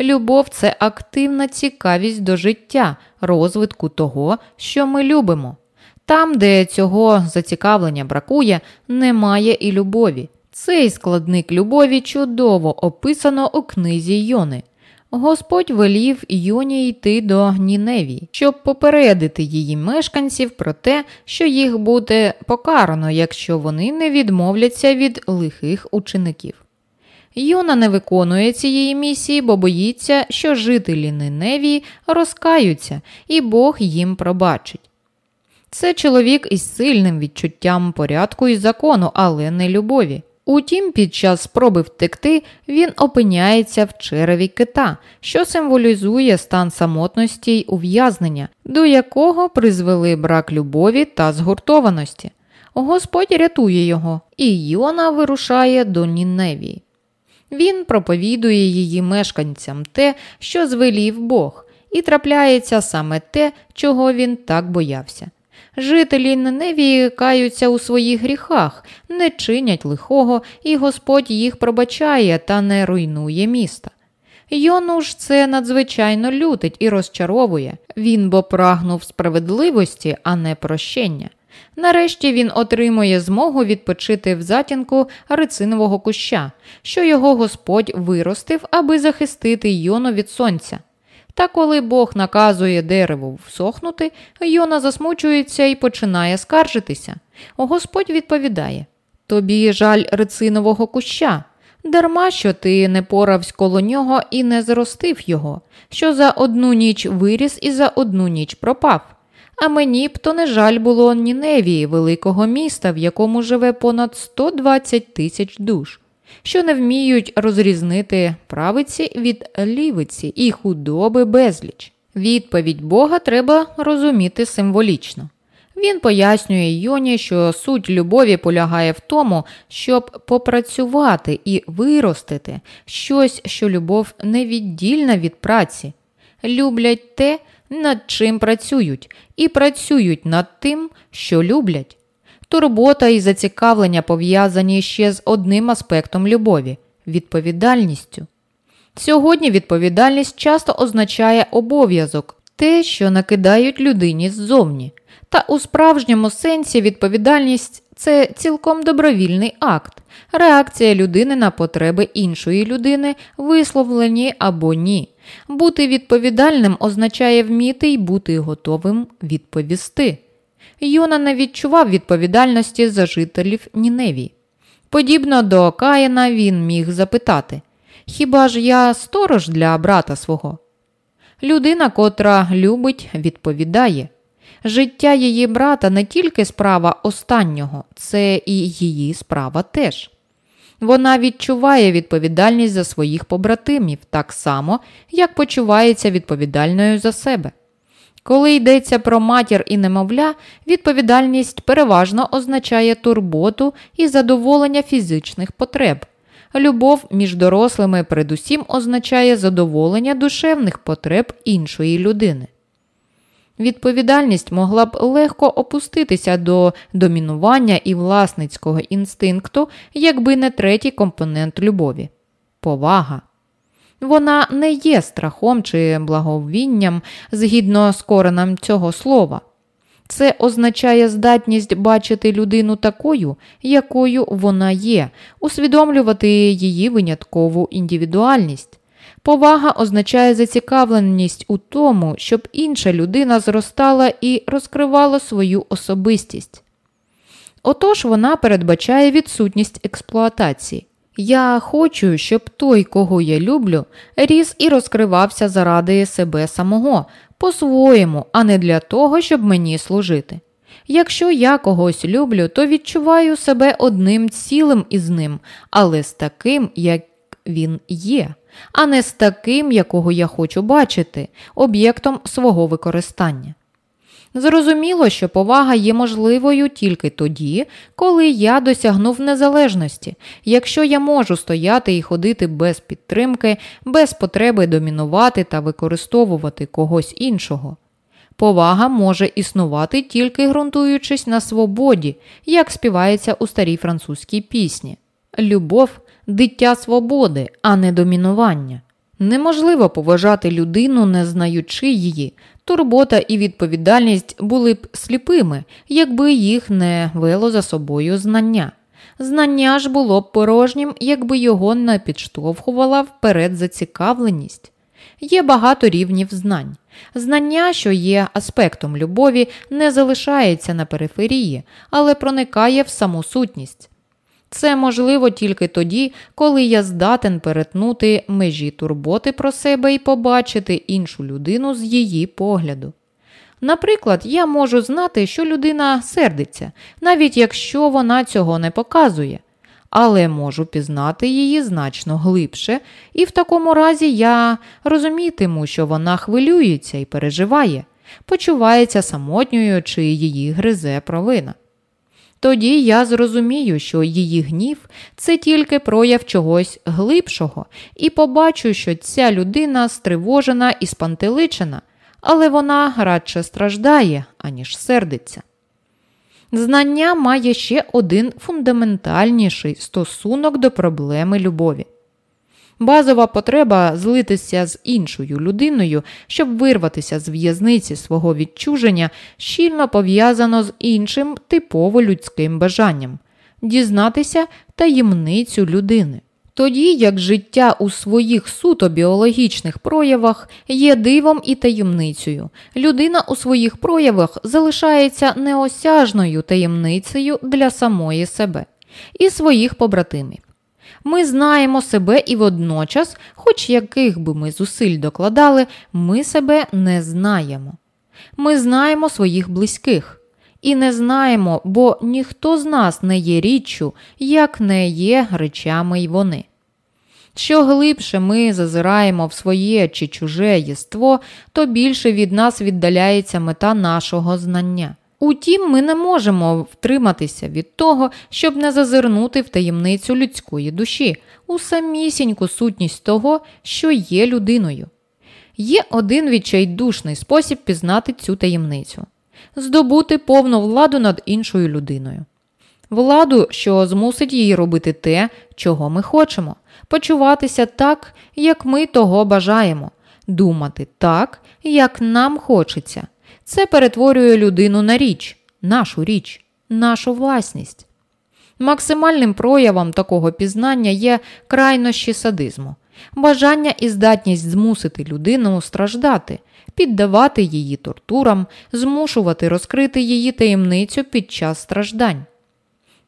Любов це активна цікавість до життя, розвитку того, що ми любимо. Там, де цього зацікавлення бракує, немає і любові. Цей складник любові чудово описано у книзі Йони. Господь велів Йоні йти до Ніневії, щоб попередити її мешканців про те, що їх буде покарано, якщо вони не відмовляться від лихих учеників. Йона не виконує цієї місії, бо боїться, що жителі Ниневії розкаються, і Бог їм пробачить. Це чоловік із сильним відчуттям порядку і закону, але не любові. Утім, під час спроби втекти він опиняється в череві кита, що символізує стан самотності й ув'язнення, до якого призвели брак любові та згуртованості. Господь рятує його, і Йона вирушає до Ніневії. Він проповідує її мешканцям те, що звелів Бог, і трапляється саме те, чого він так боявся. Жителі Неневії каються у своїх гріхах, не чинять лихого, і Господь їх пробачає та не руйнує міста. Йону ж це надзвичайно лютить і розчаровує він бо прагнув справедливості, а не прощення. Нарешті він отримує змогу відпочити в затінку рицинового куща, що його Господь виростив, аби захистити Йону від сонця. Та коли Бог наказує дереву всохнути, Йона засмучується і починає скаржитися. Господь відповідає Тобі жаль рицинового куща, дарма що ти не поравсь коло нього і не зростив його, що за одну ніч виріс і за одну ніч пропав. А мені б то не жаль було Ніневії, великого міста, в якому живе понад 120 тисяч душ що не вміють розрізнити правиці від лівиці і худоби безліч. Відповідь Бога треба розуміти символічно. Він пояснює Йоні, що суть любові полягає в тому, щоб попрацювати і виростити щось, що любов невіддільна від праці, люблять те, над чим працюють, і працюють над тим, що люблять. Турбота і зацікавлення пов'язані ще з одним аспектом любові відповідальністю. Сьогодні відповідальність часто означає обов'язок, те, що накидають людині ззовні. Та у справжньому сенсі відповідальність це цілком добровільний акт, реакція людини на потреби іншої людини, висловлені або ні. Бути відповідальним означає вміти й бути готовим відповісти. Йона не відчував відповідальності за жителів Ніневії. Подібно до Каїна він міг запитати Хіба ж я сторож для брата свого? Людина, котра любить, відповідає. Життя її брата не тільки справа останнього, це і її справа теж. Вона відчуває відповідальність за своїх побратимів так само, як почувається відповідальною за себе. Коли йдеться про матір і немовля, відповідальність переважно означає турботу і задоволення фізичних потреб. Любов між дорослими передусім означає задоволення душевних потреб іншої людини. Відповідальність могла б легко опуститися до домінування і власницького інстинкту, якби не третій компонент любові повага. Вона не є страхом чи благовінням згідно з коренем цього слова. Це означає здатність бачити людину такою, якою вона є, усвідомлювати її виняткову індивідуальність. Повага означає зацікавленість у тому, щоб інша людина зростала і розкривала свою особистість. Отож вона передбачає відсутність експлуатації. Я хочу, щоб той, кого я люблю, ріс і розкривався заради себе самого, по-своєму, а не для того, щоб мені служити. Якщо я когось люблю, то відчуваю себе одним цілим із ним, але з таким, як він є, а не з таким, якого я хочу бачити, об'єктом свого використання. Зрозуміло, що повага є можливою тільки тоді, коли я досягнув незалежності, якщо я можу стояти і ходити без підтримки, без потреби домінувати та використовувати когось іншого. Повага може існувати тільки ґрунтуючись на свободі, як співається у старій французькій пісні. Любов дитя свободи, а не домінування. Неможливо поважати людину, не знаючи її. Турбота і відповідальність були б сліпими, якби їх не вело за собою знання. Знання ж було б порожнім, якби його не підштовхувала вперед зацікавленість. Є багато рівнів знань. Знання, що є аспектом любові, не залишається на периферії, але проникає в саму сутність. Це можливо тільки тоді, коли я здатен перетнути межі турботи про себе і побачити іншу людину з її погляду. Наприклад, я можу знати, що людина сердиться, навіть якщо вона цього не показує, але можу пізнати її значно глибше, і в такому разі я розумітиму, що вона хвилюється і переживає, почувається самотньою чи її гризе провина. Тоді я зрозумію, що її гнів це тільки прояв чогось глибшого, і побачу, що ця людина стривожена і спантеличена, але вона радше страждає, аніж сердиться. Знання має ще один фундаментальніший стосунок до проблеми любові. Базова потреба злитися з іншою людиною, щоб вирватися з в'язниці свого відчуження, щільно пов'язано з іншим типово людським бажанням дізнатися таємницю людини. Тоді як життя у своїх суто біологічних проявах є дивом і таємницею, людина у своїх проявах залишається неосяжною таємницею для самої себе і своїх побратимів. Ми знаємо себе і водночас, хоч яких би ми зусиль докладали, ми себе не знаємо. Ми знаємо своїх близьких. І не знаємо, бо ніхто з нас не є річчю, як не є речами й вони. Що глибше ми зазираємо в своє чи чуже єство, то більше від нас віддаляється мета нашого знання. Утім, ми не можемо втриматися від того, щоб не зазирнути в таємницю людської душі, у самісіньку сутність того, що є людиною. Є один відчайдушний спосіб пізнати цю таємницю здобути повну владу над іншою людиною. Владу, що змусить її робити те, чого ми хочемо, почуватися так, як ми того бажаємо, думати так, як нам хочеться. Це перетворює людину на річ, нашу річ, нашу власність. Максимальним проявом такого пізнання є крайнощі садизму, бажання і здатність змусити людину страждати, піддавати її тортурам, змушувати розкрити її таємницю під час страждань.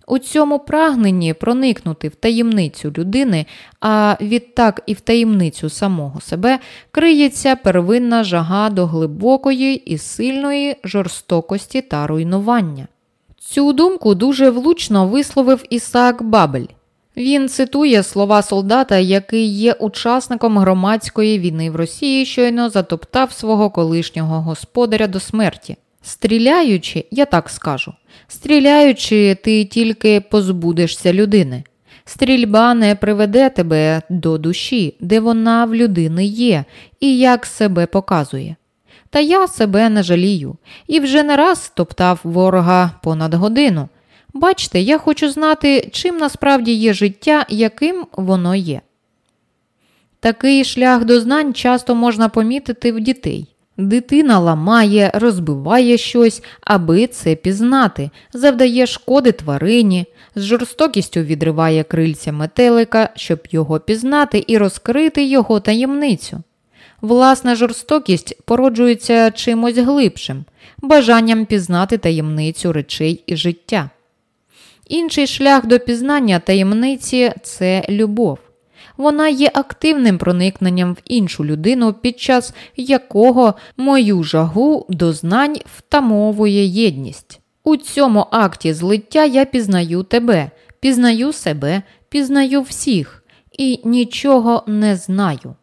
У цьому прагненні проникнути в таємницю людини, а відтак і в таємницю самого себе, криється первинна жага до глибокої і сильної жорстокості та руйнування. Цю думку дуже влучно висловив Ісаак Бабель. Він цитує слова солдата, який є учасником громадської війни в Росії, щойно затоптав свого колишнього господаря до смерті. Стріляючи, я так скажу, стріляючи, ти тільки позбудешся людини. Стрільба не приведе тебе до душі, де вона в людини є, і як себе показує. Та я себе не жалію і вже не раз топтав ворога понад годину. Бачте, я хочу знати, чим насправді є життя, яким воно є. Такий шлях до знань часто можна помітити в дітей. Дитина ламає, розбиває щось, аби це пізнати, завдає шкоди тварині, з жорстокістю відриває крильця метелика, щоб його пізнати і розкрити його таємницю. Власна жорстокість породжується чимось глибшим, бажанням пізнати таємницю речей і життя. Інший шлях до пізнання таємниці це любов. Вона є активним проникненням в іншу людину, під час якого мою жагу до знань втамовує єдність. У цьому акті злиття я пізнаю тебе, пізнаю себе, пізнаю всіх і нічого не знаю.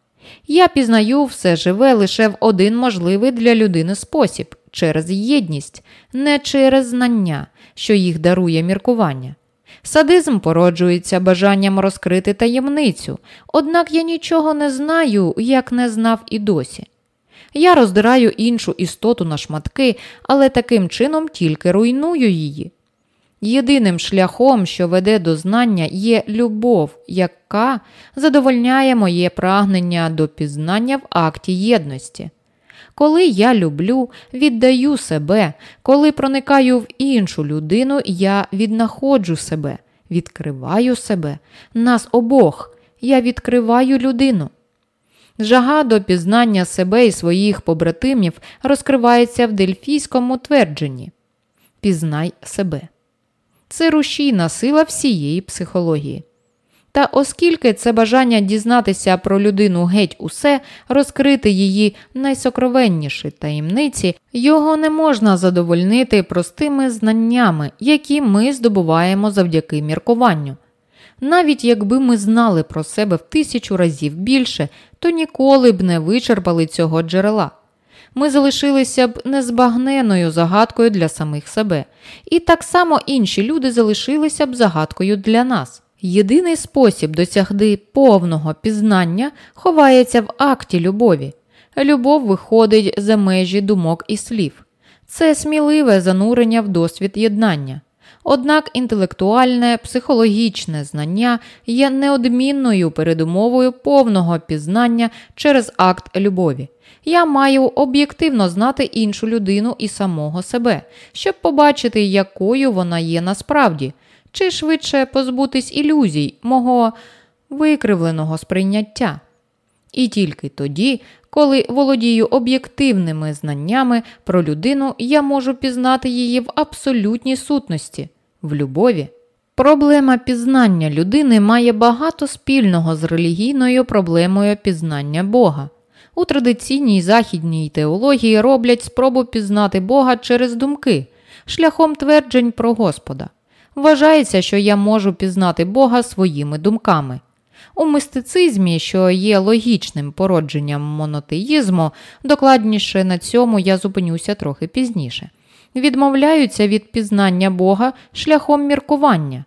Я пізнаю все живе лише в один можливий для людини спосіб через єдність, не через знання, що їх дарує міркування. Садизм породжується бажанням розкрити таємницю, однак я нічого не знаю, як не знав і досі. Я роздираю іншу істоту на шматки, але таким чином тільки руйную її. Єдиним шляхом, що веде до знання, є любов, яка задовольняє моє прагнення до пізнання в акті єдності. Коли я люблю, віддаю себе, коли проникаю в іншу людину, я віднаходжу себе, відкриваю себе, нас обох, я відкриваю людину. Жага до пізнання себе і своїх побратимів розкривається в дельфійському твердженні Пізнай себе. Це рушійна сила всієї психології. Та оскільки це бажання дізнатися про людину геть усе, розкрити її найсокровенніші таємниці, його не можна задовольнити простими знаннями, які ми здобуваємо завдяки міркуванню. Навіть якби ми знали про себе в тисячу разів більше, то ніколи б не вичерпали цього джерела. Ми залишилися б незбагненою загадкою для самих себе, і так само інші люди залишилися б загадкою для нас. Єдиний спосіб досягти повного пізнання ховається в акті любові. Любов виходить за межі думок і слів. Це сміливе занурення в досвід єднання. Однак інтелектуальне, психологічне знання є неодмінною передумовою повного пізнання через акт любові. Я маю об'єктивно знати іншу людину і самого себе, щоб побачити, якою вона є насправді, чи швидше позбутись ілюзій мого викривленого сприйняття. І тільки тоді, коли володію об'єктивними знаннями про людину, я можу пізнати її в абсолютній сутності, в любові. Проблема пізнання людини має багато спільного з релігійною проблемою пізнання Бога. У традиційній західній теології роблять спробу пізнати Бога через думки, шляхом тверджень про Господа. Вважається, що я можу пізнати Бога своїми думками. У мистицизмі, що є логічним породженням монотеїзму, докладніше на цьому я зупинюся трохи пізніше. Відмовляються від пізнання Бога шляхом міркування.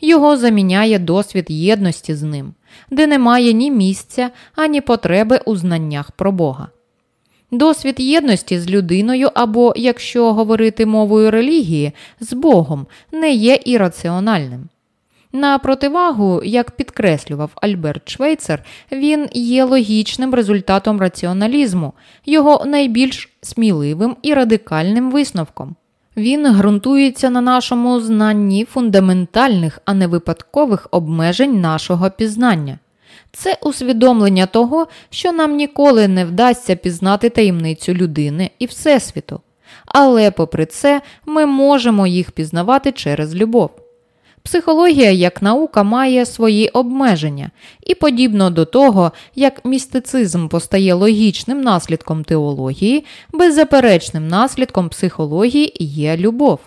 Його заміняє досвід єдності з ним, де немає ні місця, ані потреби у знаннях про Бога. Досвід єдності з людиною або, якщо говорити мовою релігії, з Богом не є ірраціональним. На противагу, як підкреслював Альберт Швейцер, він є логічним результатом раціоналізму, його найбільш сміливим і радикальним висновком. Він ґрунтується на нашому знанні фундаментальних, а не випадкових обмежень нашого пізнання. Це усвідомлення того, що нам ніколи не вдасться пізнати таємницю людини і Всесвіту. Але, попри це, ми можемо їх пізнавати через любов. Психологія як наука має свої обмеження, і подібно до того, як містицизм постає логічним наслідком теології, беззаперечним наслідком психології є любов.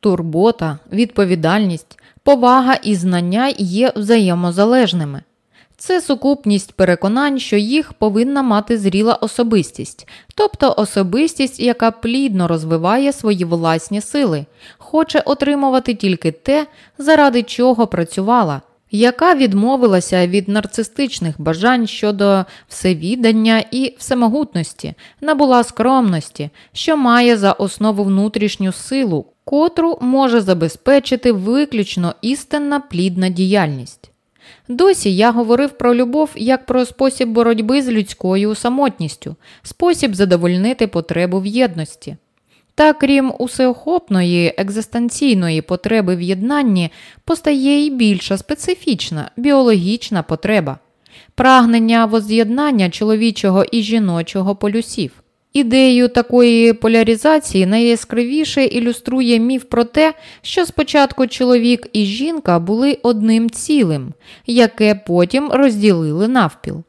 Турбота, відповідальність, повага і знання є взаємозалежними. Це сукупність переконань, що їх повинна мати зріла особистість, тобто особистість, яка плідно розвиває свої власні сили, хоче отримувати тільки те, заради чого працювала, яка відмовилася від нарцистичних бажань щодо всевідання і всемогутності, набула скромності, що має за основу внутрішню силу, котру може забезпечити виключно істинна плідна діяльність. Досі я говорив про любов як про спосіб боротьби з людською самотністю, спосіб задовольнити потребу в єдності. Та крім усеохопної екзистенційної потреби в єднанні, постає й більша специфічна біологічна потреба прагнення воз'єднання чоловічого і жіночого полюсів. Ідею такої поляризації найяскравіше ілюструє міф про те, що спочатку чоловік і жінка були одним цілим, яке потім розділили навпіл.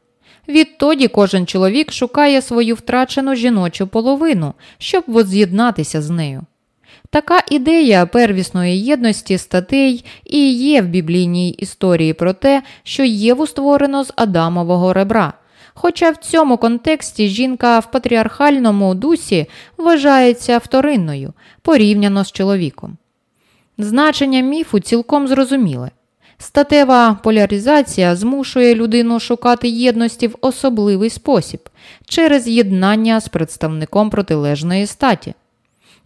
Відтоді кожен чоловік шукає свою втрачену жіночу половину, щоб воз'єднатися з нею. Така ідея первісної єдності статей і є в біблійній історії про те, що Єву створено з Адамового ребра. Хоча в цьому контексті жінка в патріархальному дусі вважається вторинною порівняно з чоловіком. Значення міфу цілком зрозуміле. Статева поляризація змушує людину шукати єдності в особливий спосіб через єднання з представником протилежної статі.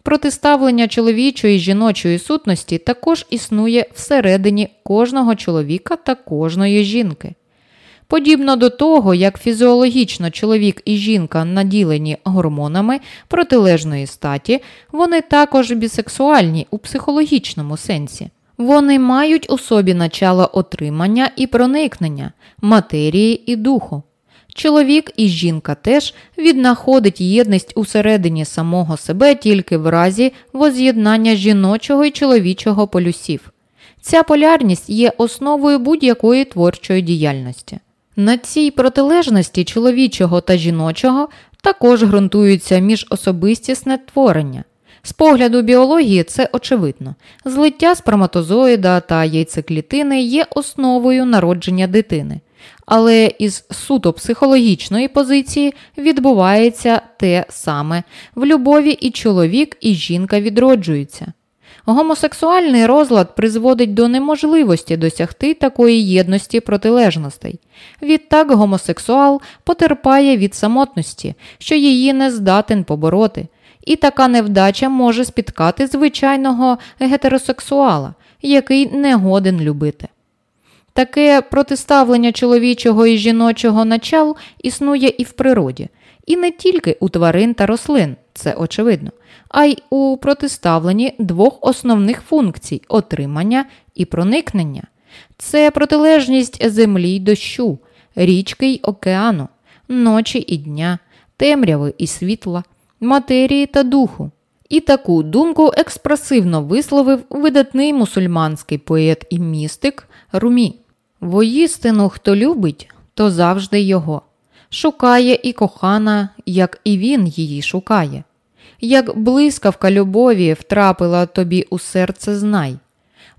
Протиставлення чоловічої і жіночої сутності також існує всередині кожного чоловіка та кожної жінки. Подібно до того, як фізіологічно чоловік і жінка наділені гормонами протилежної статі, вони також бісексуальні у психологічному сенсі. Вони мають у собі начало отримання і проникнення, матерії і духу. Чоловік і жінка теж віднаходить єдність усередині самого себе тільки в разі воз'єднання жіночого і чоловічого полюсів. Ця полярність є основою будь-якої творчої діяльності. На цій протилежності чоловічого та жіночого також ґрунтуються міжособистісне творення. З погляду біології це очевидно. Злиття сперматозоїда та яйцеклітини є основою народження дитини. Але із суто психологічної позиції відбувається те саме в любові і чоловік, і жінка відроджуються. Гомосексуальний розлад призводить до неможливості досягти такої єдності протилежностей. Відтак гомосексуал потерпає від самотності, що її не здатен побороти, і така невдача може спіткати звичайного гетеросексуала, який не годен любити. Таке протиставлення чоловічого і жіночого начал існує і в природі, і не тільки у тварин та рослин, це очевидно, а й у протиставленні двох основних функцій отримання і проникнення. Це протилежність землі й дощу, річки й океану, ночі і дня, темряви і світла, матерії та духу. І таку думку експресивно висловив видатний мусульманський поет і містик Румі. Воїстину, хто любить, то завжди його. Шукає і кохана, як і він її шукає. Як блискавка любові втрапила тобі у серце, знай.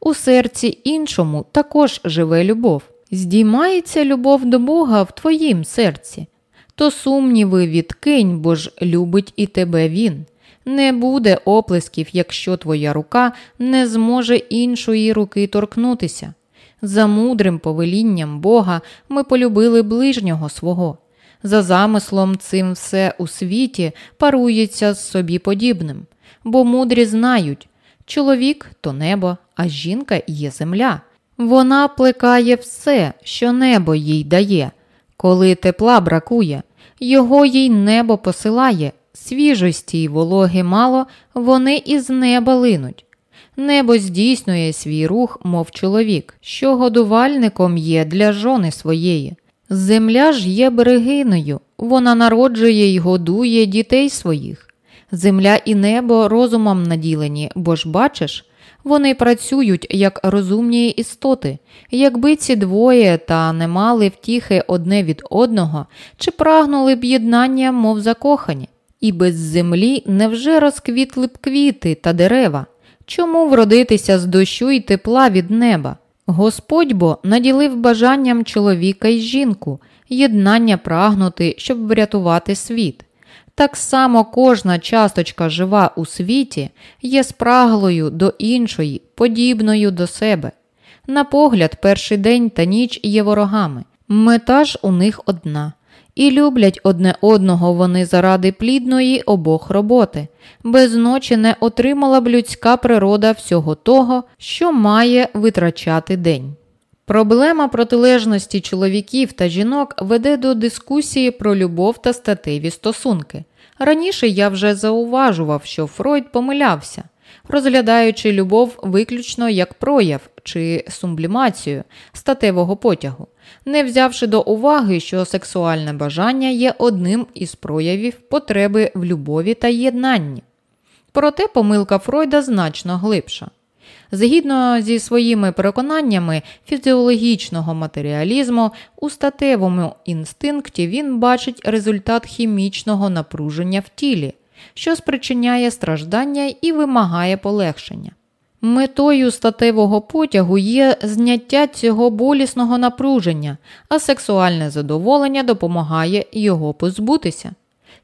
У серці іншому також живе любов. Здіймається любов до Бога в твоїм серці, то сумніви відкинь, бо ж любить і тебе Він. Не буде оплесків, якщо твоя рука не зможе іншої руки торкнутися. За мудрим повелінням Бога ми полюбили ближнього свого. За замислом цим все у світі парується з собі подібним, бо мудрі знають чоловік то небо, а жінка є земля. Вона плекає все, що небо їй дає. Коли тепла бракує, його їй небо посилає, свіжості й вологи мало, вони із неба линуть. Небо здійснює свій рух, мов чоловік, що годувальником є для жони своєї. Земля ж є берегиною, вона народжує й годує дітей своїх. Земля і небо розумом наділені, бо ж бачиш, вони працюють як розумні істоти, якби ці двоє та не мали втіхи одне від одного, чи прагнули б єднання, мов закохані, і без землі невже розквітли б квіти та дерева? Чому вродитися з дощу й тепла від неба? Господь бо наділив бажанням чоловіка й жінку, єднання прагнути, щоб врятувати світ. Так само кожна часточка жива у світі є спраглою до іншої, подібною до себе. На погляд, перший день та ніч є ворогами, мета ж у них одна і люблять одне одного вони заради плідної обох роботи. Без ночі не отримала б людська природа всього того, що має витрачати день. Проблема протилежності чоловіків та жінок веде до дискусії про любов та статеві стосунки. Раніше я вже зауважував, що Фройд помилявся, розглядаючи любов виключно як прояв чи сублімацію статевого потягу не взявши до уваги, що сексуальне бажання є одним із проявів потреби в любові та єднанні. Проте помилка Фройда значно глибша. Згідно зі своїми переконаннями фізіологічного матеріалізму, у статевому інстинкті він бачить результат хімічного напруження в тілі, що спричиняє страждання і вимагає полегшення. Метою статевого потягу є зняття цього болісного напруження, а сексуальне задоволення допомагає його позбутися.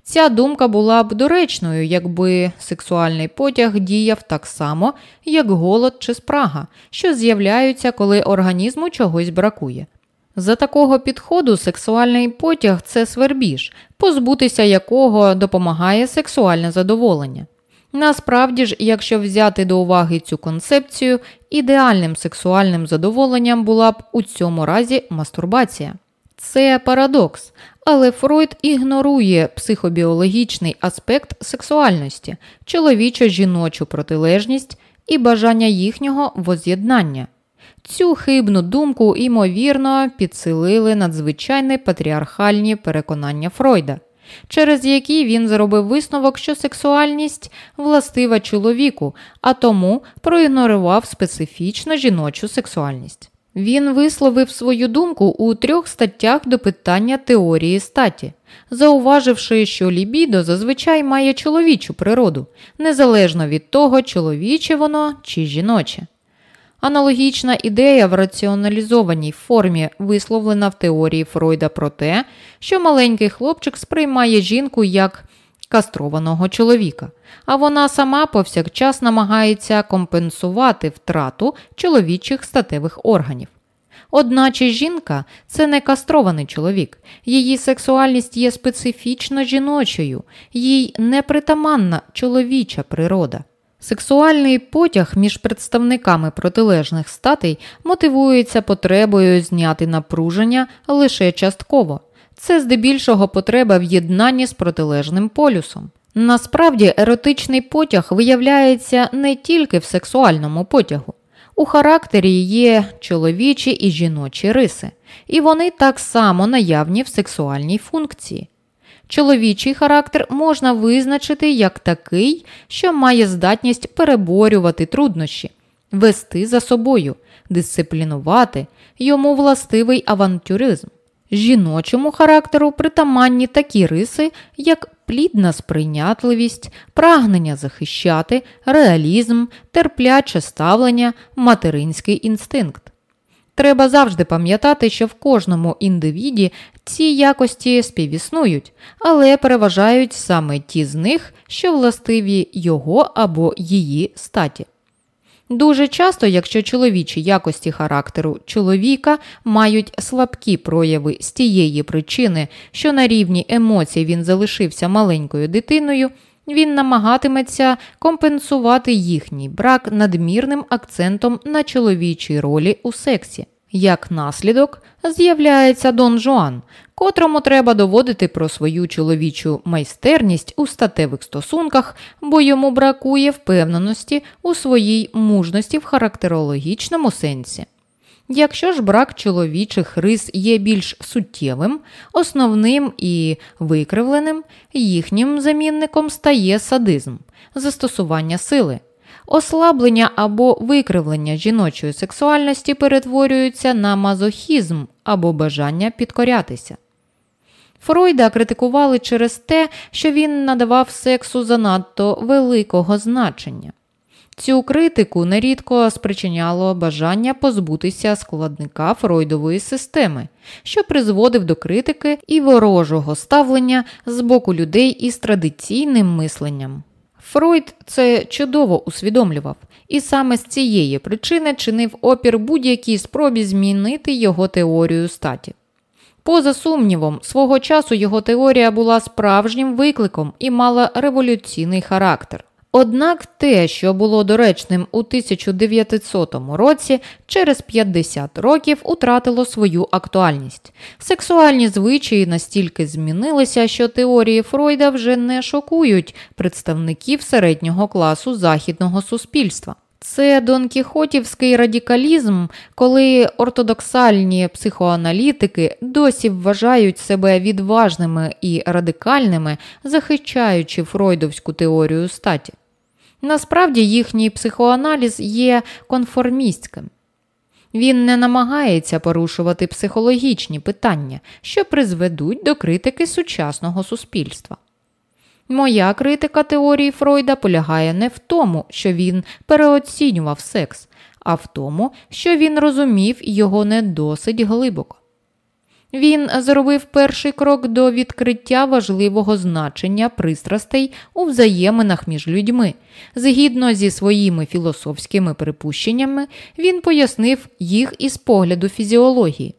Ця думка була б доречною, якби сексуальний потяг діяв так само, як голод чи спрага, що з'являються, коли організму чогось бракує. За такого підходу сексуальний потяг це свербіж, позбутися якого допомагає сексуальне задоволення. Насправді ж, якщо взяти до уваги цю концепцію, ідеальним сексуальним задоволенням була б у цьому разі мастурбація. Це парадокс, але Фройд ігнорує психобіологічний аспект сексуальності, чоловічо-жіночу протилежність і бажання їхнього воз'єднання. Цю хибну думку, ймовірно, підсилили надзвичайні патріархальні переконання Фройда, через які він зробив висновок, що сексуальність властива чоловіку, а тому проігнорував специфічно жіночу сексуальність. Він висловив свою думку у трьох статтях до питання теорії статі, зауваживши, що лібідо зазвичай має чоловічу природу, незалежно від того, чоловіче воно чи жіноче. Аналогічна ідея в раціоналізованій формі висловлена в теорії Фройда про те, що маленький хлопчик сприймає жінку як кастрованого чоловіка, а вона сама повсякчас намагається компенсувати втрату чоловічих статевих органів. Одначе жінка це не кастрований чоловік, її сексуальність є специфічно жіночою, їй непритаманна чоловіча природа. Сексуальний потяг між представниками протилежних статей мотивується потребою зняти напруження лише частково. Це здебільшого потреба в єднанні з протилежним полюсом. Насправді, еротичний потяг виявляється не тільки в сексуальному потягу. У характері є чоловічі і жіночі риси, і вони так само наявні в сексуальній функції. Чоловічий характер можна визначити як такий, що має здатність переборювати труднощі, вести за собою, дисциплінувати, йому властивий авантюризм. Жіночому характеру притаманні такі риси, як плідна сприйнятливість, прагнення захищати, реалізм, терпляче ставлення, материнський інстинкт. Треба завжди пам'ятати, що в кожному індивіді ці якості співіснують, але переважають саме ті з них, що властиві його або її статі. Дуже часто, якщо чоловічі якості характеру чоловіка мають слабкі прояви з тієї причини, що на рівні емоцій він залишився маленькою дитиною, він намагатиметься компенсувати їхній брак надмірним акцентом на чоловічій ролі у сексі. Як наслідок з'являється Дон Жуан, котрому треба доводити про свою чоловічу майстерність у статевих стосунках, бо йому бракує впевненості у своїй мужності в характерологічному сенсі. Якщо ж брак чоловічих рис є більш суттєвим, основним і викривленим, їхнім замінником стає садизм, застосування сили. Ослаблення або викривлення жіночої сексуальності перетворюються на мазохізм або бажання підкорятися. Фройда критикували через те, що він надавав сексу занадто великого значення. Цю критику нерідко спричиняло бажання позбутися складника Фройдової системи, що призводив до критики і ворожого ставлення з боку людей із традиційним мисленням. Фройд це чудово усвідомлював, і саме з цієї причини чинив опір будь-якій спробі змінити його теорію статі. Поза сумнівом, свого часу його теорія була справжнім викликом і мала революційний характер. Однак те, що було доречним у 1900 році, через 50 років утратило свою актуальність. Сексуальні звичаї настільки змінилися, що теорії Фройда вже не шокують представників середнього класу західного суспільства. Це донкіхотівський радикалізм, коли ортодоксальні психоаналітики досі вважають себе відважними і радикальними, захищаючи фройдовську теорію статі. Насправді їхній психоаналіз є конформістським. Він не намагається порушувати психологічні питання, що призведуть до критики сучасного суспільства. Моя критика теорії Фройда полягає не в тому, що він переоцінював секс, а в тому, що він розумів його не досить глибоко. Він зробив перший крок до відкриття важливого значення пристрастей у взаєминах між людьми. Згідно зі своїми філософськими припущеннями, він пояснив їх із погляду фізіології.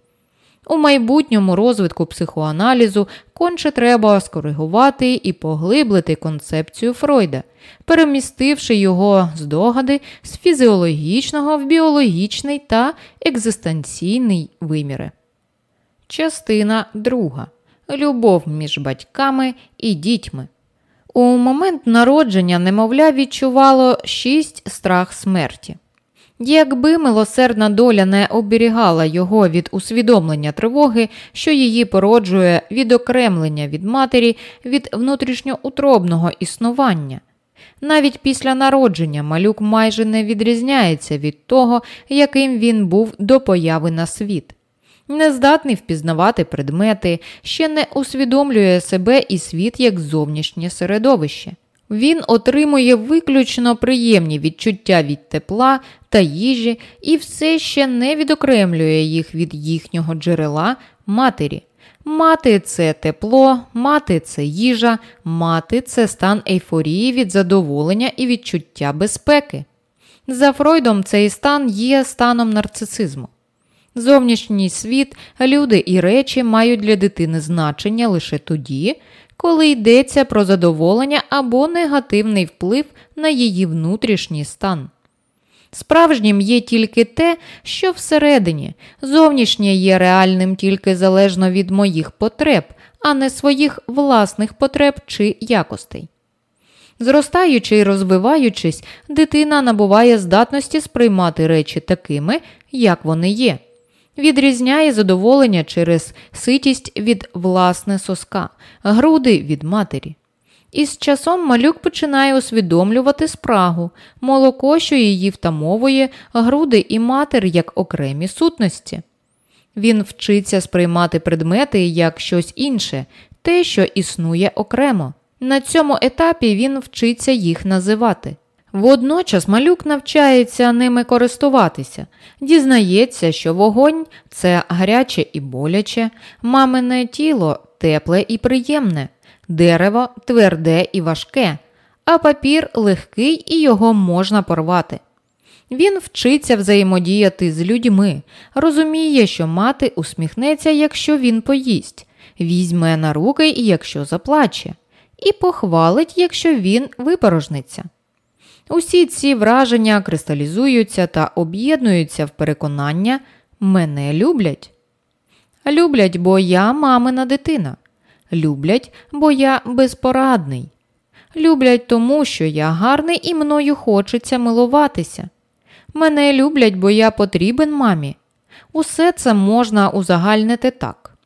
У майбутньому розвитку психоаналізу конче треба скоригувати і поглиблити концепцію Фройда, перемістивши його здогади з фізіологічного в біологічний та екзистенційний виміри. Частина друга. Любов між батьками і дітьми. У момент народження немовля відчувало шість страх смерті. Якби милосердна доля не оберігала його від усвідомлення тривоги, що її породжує відокремлення від матері від внутрішньоутробного існування. Навіть після народження малюк майже не відрізняється від того, яким він був до появи на світ. Нездатний впізнавати предмети, ще не усвідомлює себе і світ як зовнішнє середовище. Він отримує виключно приємні відчуття від тепла та їжі і все ще не відокремлює їх від їхнього джерела матері. Мати це тепло, мати це їжа, мати це стан ейфорії від задоволення і відчуття безпеки. За Фройдом цей стан є станом нарцисизму. Зовнішній світ, люди і речі мають для дитини значення лише тоді, коли йдеться про задоволення або негативний вплив на її внутрішній стан. Справжнім є тільки те, що всередині, зовнішнє є реальним тільки залежно від моїх потреб, а не своїх власних потреб чи якостей. Зростаючи і розвиваючись, дитина набуває здатності сприймати речі такими, як вони є відрізняє задоволення через ситість від власне соска, груди від матері. І з часом малюк починає усвідомлювати спрагу, молоко, що її втамовує, груди і матер як окремі сутності. Він вчиться сприймати предмети як щось інше, те, що існує окремо. На цьому етапі він вчиться їх називати. Водночас малюк навчається ними користуватися, дізнається, що вогонь це гаряче і боляче, мамине тіло тепле і приємне, дерево тверде і важке, а папір легкий і його можна порвати. Він вчиться взаємодіяти з людьми, розуміє, що мати усміхнеться, якщо він поїсть, візьме на руки, якщо заплаче, і похвалить, якщо він випорожниться. Усі ці враження кристалізуються та об'єднуються в переконання мене люблять. Люблять, бо я мамина дитина. Люблять, бо я безпорадний. Люблять тому, що я гарний і мною хочеться милуватися. Мене люблять, бо я потрібен мамі. Усе це можна узагальнити так.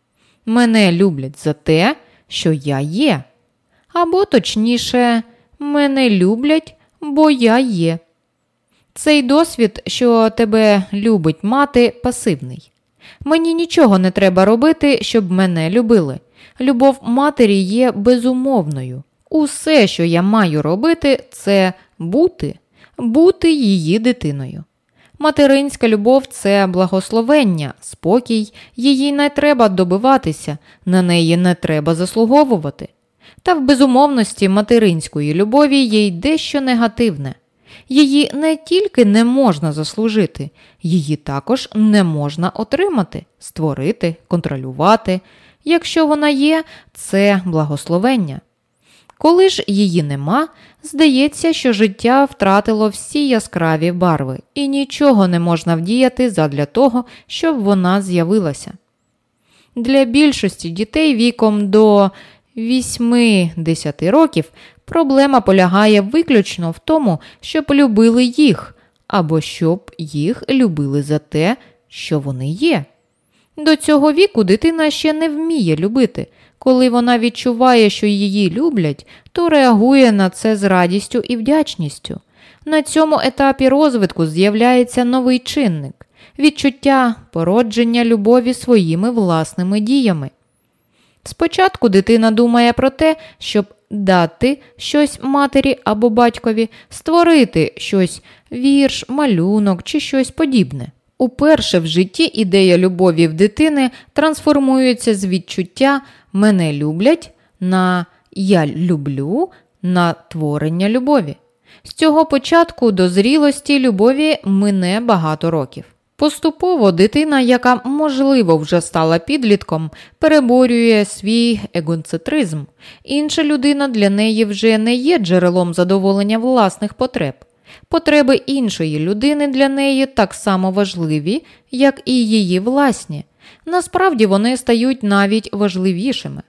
Мене люблять за те, що я є. Або, точніше, мене люблять, бо я є. Цей досвід, що тебе любить мати, пасивний. Мені нічого не треба робити, щоб мене любили. Любов матері є безумовною. Усе, що я маю робити, це бути, бути її дитиною. Материнська любов це благословення, спокій, її не треба добиватися, на неї не треба заслуговувати. Та в безумовності материнської любові є й дещо негативне. Її не тільки не можна заслужити, її також не можна отримати, створити, контролювати. Якщо вона є, це благословення. Коли ж її нема, здається, що життя втратило всі яскраві барви, і нічого не можна вдіяти задля того, щоб вона з'явилася. Для більшості дітей віком до 8-10 років проблема полягає виключно в тому, щоб любили їх, або щоб їх любили за те, що вони є. До цього віку дитина ще не вміє любити. Коли вона відчуває, що її люблять, то реагує на це з радістю і вдячністю. На цьому етапі розвитку з'являється новий чинник відчуття породження любові своїми власними діями. Спочатку дитина думає про те, щоб дати щось матері або батькові, створити щось вірш, малюнок чи щось подібне. Уперше в житті ідея любові в дитини трансформується з відчуття мене люблять на я люблю на творення любові. З цього початку до зрілості любові мине багато років. Поступово дитина, яка, можливо, вже стала підлітком, переборює свій егоцентризм. Інша людина для неї вже не є джерелом задоволення власних потреб. Потреби іншої людини для неї так само важливі, як і її власні. Насправді вони стають навіть важливішими.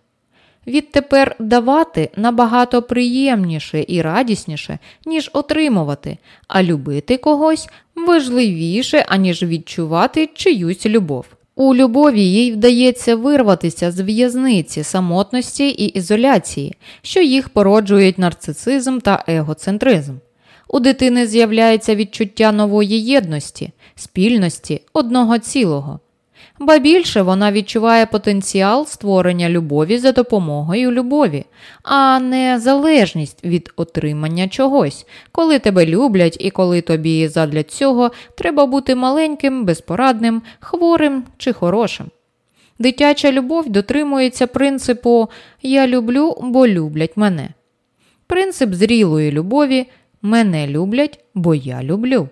Відтепер давати набагато приємніше і радісніше, ніж отримувати, а любити когось важливіше, аніж відчувати чиюсь любов. У любові їй вдається вирватися з в'язниці самотності і ізоляції, що їх породжують нарцисизм та егоцентризм. У дитини з'являється відчуття нової єдності, спільності, одного цілого ба більше вона відчуває потенціал створення любові за допомогою любові, а не залежність від отримання чогось, коли тебе люблять і коли тобі задля цього треба бути маленьким, безпорадним, хворим чи хорошим. Дитяча любов дотримується принципу Я люблю, бо люблять мене. Принцип зрілої любові мене люблять, бо я люблю.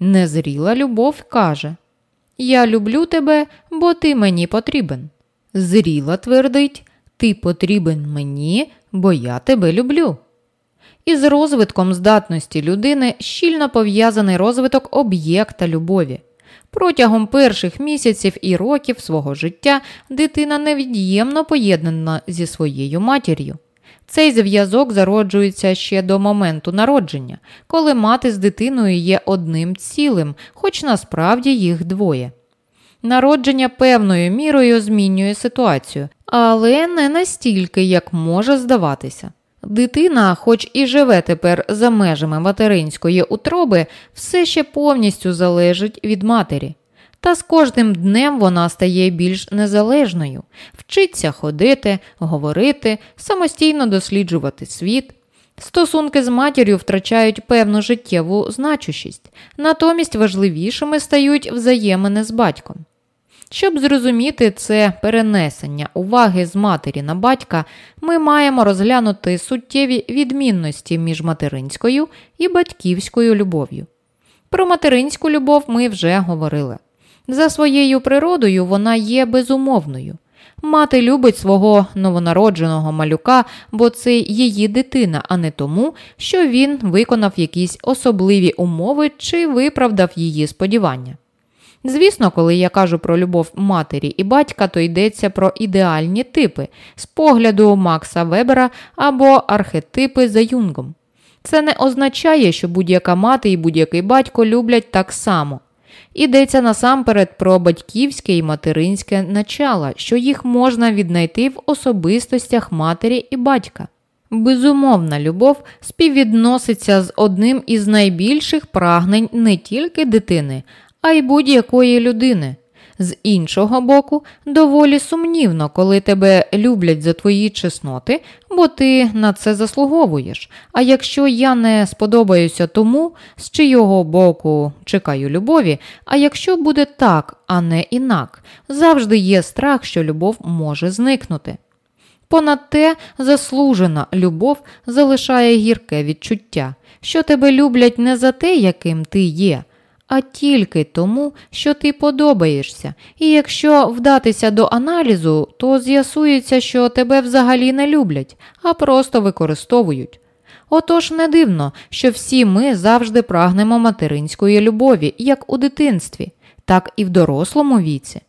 Незріла любов каже я люблю тебе, бо ти мені потрібен. Зріла твердить, ти потрібен мені, бо я тебе люблю. Із розвитком здатності людини щільно пов'язаний розвиток об'єкта любові. Протягом перших місяців і років свого життя дитина невід'ємно поєднана зі своєю матір'ю. Цей зв'язок зароджується ще до моменту народження, коли мати з дитиною є одним цілим, хоч насправді їх двоє. Народження певною мірою змінює ситуацію, але не настільки, як може здаватися. Дитина, хоч і живе тепер за межами материнської утроби, все ще повністю залежить від матері. Та з кожним днем вона стає більш незалежною, вчиться ходити, говорити, самостійно досліджувати світ. Стосунки з матір'ю втрачають певну життєву значущість, натомість важливішими стають взаємини з батьком. Щоб зрозуміти це перенесення уваги з матері на батька, ми маємо розглянути суттєві відмінності між материнською і батьківською любов'ю. Про материнську любов ми вже говорили. За своєю природою вона є безумовною. Мати любить свого новонародженого малюка, бо це її дитина, а не тому, що він виконав якісь особливі умови чи виправдав її сподівання. Звісно, коли я кажу про любов матері і батька, то йдеться про ідеальні типи з погляду Макса Вебера або архетипи за Юнгом. Це не означає, що будь-яка мати і будь-який батько люблять так само. Ідеться насамперед про батьківське і материнське начало, що їх можна віднайти в особистостях матері і батька. Безумовна любов співвідноситься з одним із найбільших прагнень не тільки дитини, а й будь-якої людини. З іншого боку, доволі сумнівно, коли тебе люблять за твої чесноти, бо ти на це заслуговуєш. А якщо я не сподобаюся тому, з чийого боку чекаю любові, а якщо буде так, а не інак, завжди є страх, що любов може зникнути. Понад те, заслужена любов залишає гірке відчуття, що тебе люблять не за те, яким ти є а тільки тому, що ти подобаєшся, і якщо вдатися до аналізу, то з'ясується, що тебе взагалі не люблять, а просто використовують. Отож не дивно, що всі ми завжди прагнемо материнської любові, як у дитинстві, так і в дорослому віці.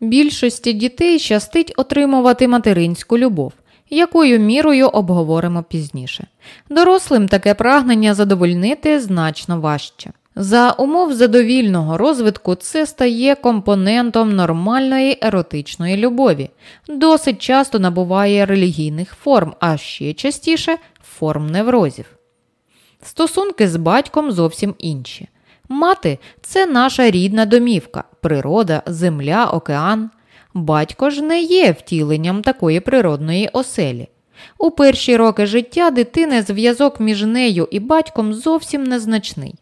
Більшості дітей щастить отримувати материнську любов, якою мірою обговоримо пізніше. Дорослим таке прагнення задовольнити значно важче. За умов задовільного розвитку це стає компонентом нормальної еротичної любові, досить часто набуває релігійних форм, а ще частіше форм неврозів. Стосунки з батьком зовсім інші. Мати це наша рідна домівка, природа, земля, океан. Батько ж не є втіленням такої природної оселі. У перші роки життя дитини зв'язок між нею і батьком зовсім незначний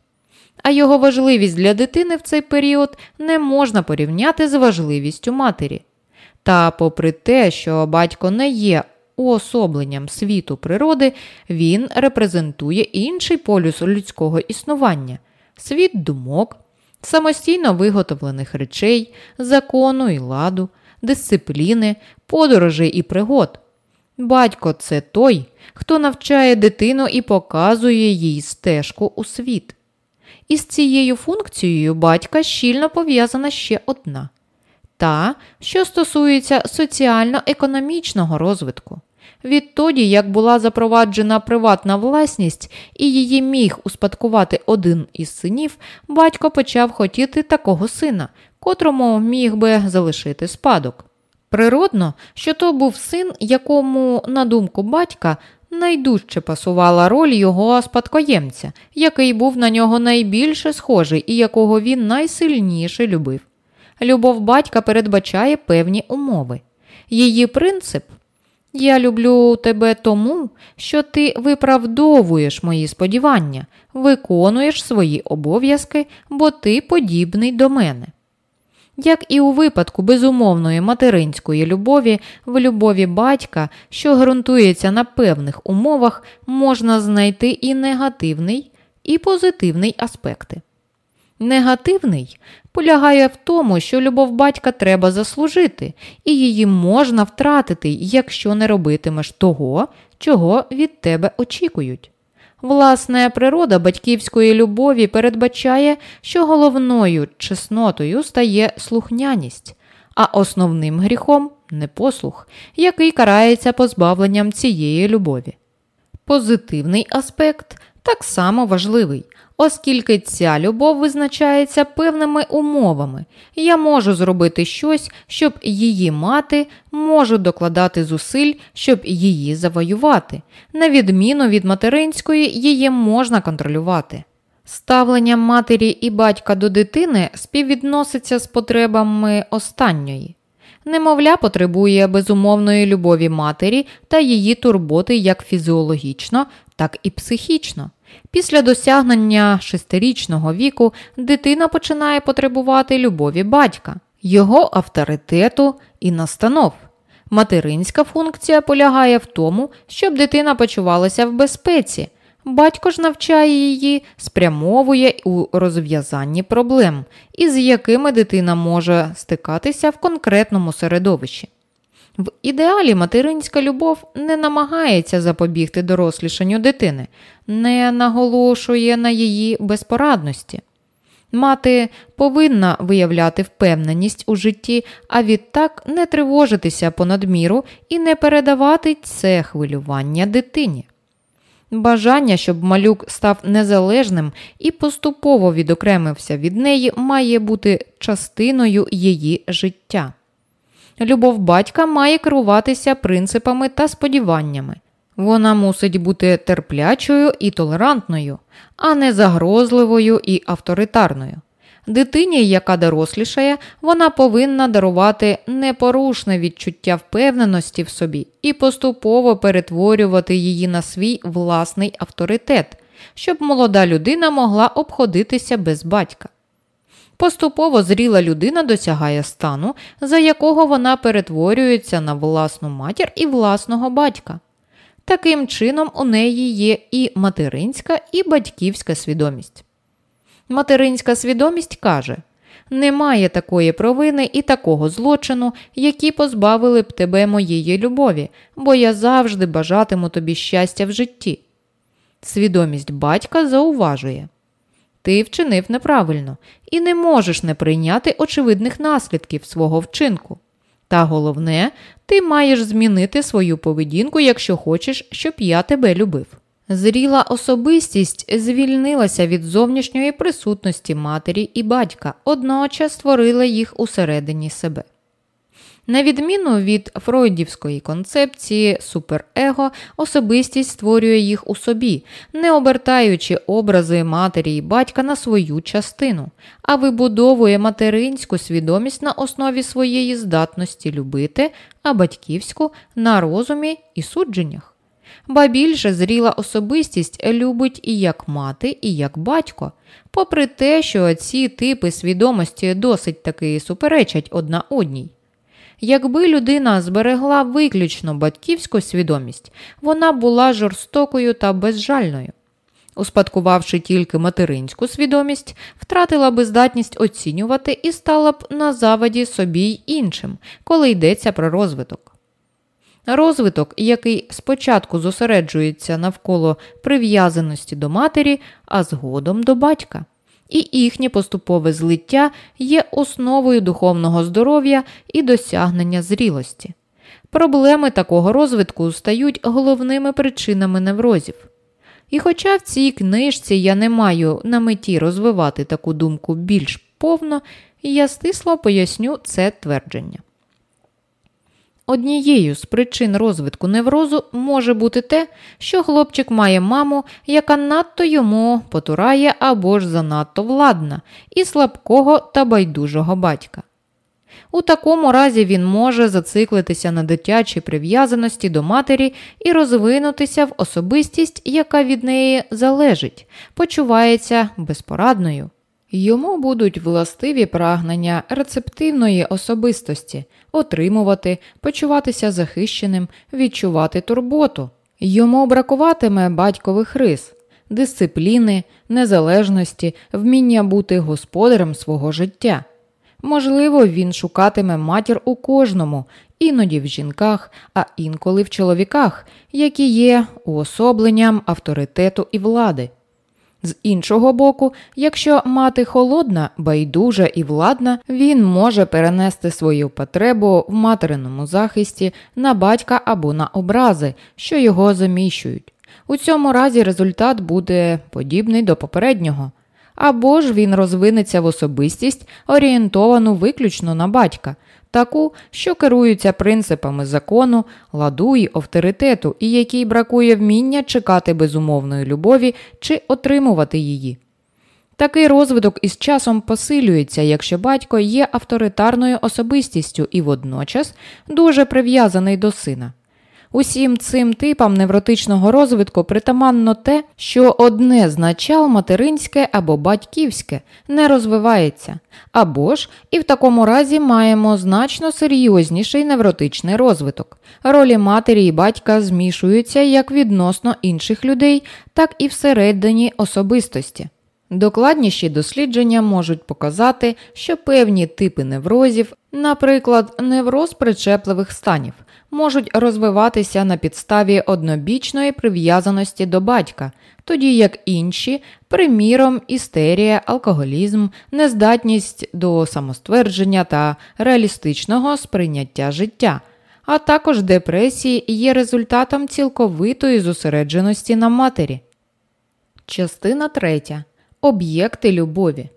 а його важливість для дитини в цей період не можна порівняти з важливістю матері. Та, попри те, що батько не є уособленням світу природи, він репрезентує інший полюс людського існування світ думок, самостійно виготовлених речей, закону і ладу, дисципліни, подорожей і пригод. Батько це той, хто навчає дитину і показує їй стежку у світ. Із цією функцією батька щільно пов'язана ще одна та, що стосується соціально-економічного розвитку. Відтоді, як була запроваджена приватна власність і її міг успадкувати один із синів, батько почав хотіти такого сина, котрому міг би залишити спадок. Природно, що то був син, якому, на думку батька, найдужче пасувала роль його спадкоємця, який був на нього найбільше схожий і якого він найсильніше любив. Любов батька передбачає певні умови. Її принцип я люблю тебе тому, що ти виправдовуєш мої сподівання, виконуєш свої обов'язки, бо ти подібний до мене. Як і у випадку безумовної материнської любові, в любові батька, що ґрунтується на певних умовах, можна знайти і негативний, і позитивний аспекти. Негативний полягає в тому, що любов батька треба заслужити, і її можна втратити, якщо не робитимеш того, чого від тебе очікують. Власне, природа батьківської любові передбачає, що головною чеснотою стає слухняність, а основним гріхом непослух, який карається позбавленням цієї любові. Позитивний аспект так само важливий, оскільки ця любов визначається певними умовами. Я можу зробити щось, щоб її мати, можу докладати зусиль, щоб її завоювати. На відміну від материнської, її можна контролювати. Ставлення матері і батька до дитини співвідноситься з потребами останньої. Немовля потребує безумовної любові матері та її турботи як фізіологічно, так і психічно. Після досягнення шестирічного віку дитина починає потребувати любові батька, його авторитету і настанов. Материнська функція полягає в тому, щоб дитина почувалася в безпеці. Батько ж навчає її, спрямовує у розв'язанні проблем, із якими дитина може стикатися в конкретному середовищі. В ідеалі материнська любов не намагається запобігти дорослішанню дитини, не наголошує на її безпорадності. Мати повинна виявляти впевненість у житті, а відтак не тривожитися понад міру і не передавати це хвилювання дитині. Бажання, щоб малюк став незалежним і поступово відокремився від неї, має бути частиною її життя. Любов батька має керуватися принципами та сподіваннями. Вона мусить бути терплячою і толерантною, а не загрозливою і авторитарною. Дитині, яка дорослішає, вона повинна дарувати непорушне відчуття впевненості в собі і поступово перетворювати її на свій власний авторитет, щоб молода людина могла обходитися без батька. Поступово зріла людина досягає стану, за якого вона перетворюється на власну матір і власного батька. Таким чином, у неї є і материнська, і батьківська свідомість. Материнська свідомість каже немає такої провини і такого злочину, які позбавили б тебе моєї любові, бо я завжди бажатиму тобі щастя в житті. Свідомість батька зауважує ти вчинив неправильно і не можеш не прийняти очевидних наслідків свого вчинку. Та головне, ти маєш змінити свою поведінку, якщо хочеш, щоб я тебе любив. Зріла особистість звільнилася від зовнішньої присутності матері і батька, одночас створила їх усередині себе. На відміну від фройдівської концепції суперего, особистість створює їх у собі, не обертаючи образи матері і батька на свою частину, а вибудовує материнську свідомість на основі своєї здатності любити, а батьківську на розумі і судженнях. Ба більше зріла особистість любить і як мати, і як батько, попри те, що ці типи свідомості досить таки суперечать одна одній. Якби людина зберегла виключно батьківську свідомість, вона була жорстокою та безжальною. успадкувавши тільки материнську свідомість, втратила би здатність оцінювати і стала б на заваді собі й іншим, коли йдеться про розвиток. Розвиток, який спочатку зосереджується навколо прив'язаності до матері, а згодом до батька, і їхнє поступове злиття є основою духовного здоров'я і досягнення зрілості. Проблеми такого розвитку стають головними причинами неврозів. І хоча в цій книжці я не маю на меті розвивати таку думку більш повно, я стисло поясню це твердження. Однією з причин розвитку неврозу може бути те, що хлопчик має маму, яка надто йому потурає або ж занадто владна, і слабкого та байдужого батька. У такому разі він може зациклитися на дитячій прив'язаності до матері і розвинутися в особистість, яка від неї залежить, почувається безпорадною. Йому будуть властиві прагнення рецептивної особистості, отримувати, почуватися захищеним, відчувати турботу. Йому бракуватиме батькових рис, дисципліни, незалежності, вміння бути господарем свого життя. Можливо, він шукатиме матір у кожному, іноді в жінках, а інколи в чоловіках, які є уособленням авторитету і влади. З іншого боку, якщо мати холодна, байдужа і владна, він може перенести свою потребу в материному захисті на батька або на образи, що його заміщують. У цьому разі результат буде подібний до попереднього або ж він розвинеться в особистість, орієнтовану виключно на батька, таку, що керується принципами закону, ладу і авторитету, і якій бракує вміння чекати безумовної любові чи отримувати її. Такий розвиток із часом посилюється, якщо батько є авторитарною особистістю і водночас дуже прив'язаний до сина. Усім цим типам невротичного розвитку притаманно те, що одне з начал материнське або батьківське не розвивається, або ж і в такому разі маємо значно серйозніший невротичний розвиток. Ролі матері і батька змішуються як відносно інших людей, так і всередині особистості. Докладніші дослідження можуть показати, що певні типи неврозів, наприклад, невроз причепливих станів, можуть розвиватися на підставі однобічної прив'язаності до батька, тоді як інші, приміром, істерія, алкоголізм, нездатність до самоствердження та реалістичного сприйняття життя, а також депресії є результатом цілковитої зосередженості на матері. Частина третя. Об'єкти любові.